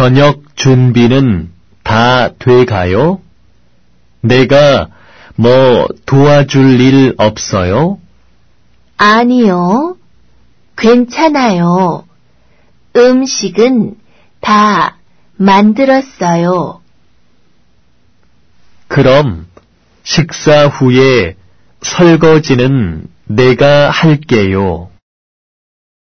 저녁 준비는 다 돼가요? 내가 뭐 도와줄 일 없어요? 아니요. 괜찮아요. 음식은 다 만들었어요. 그럼 식사 후에 설거지는 내가 할게요.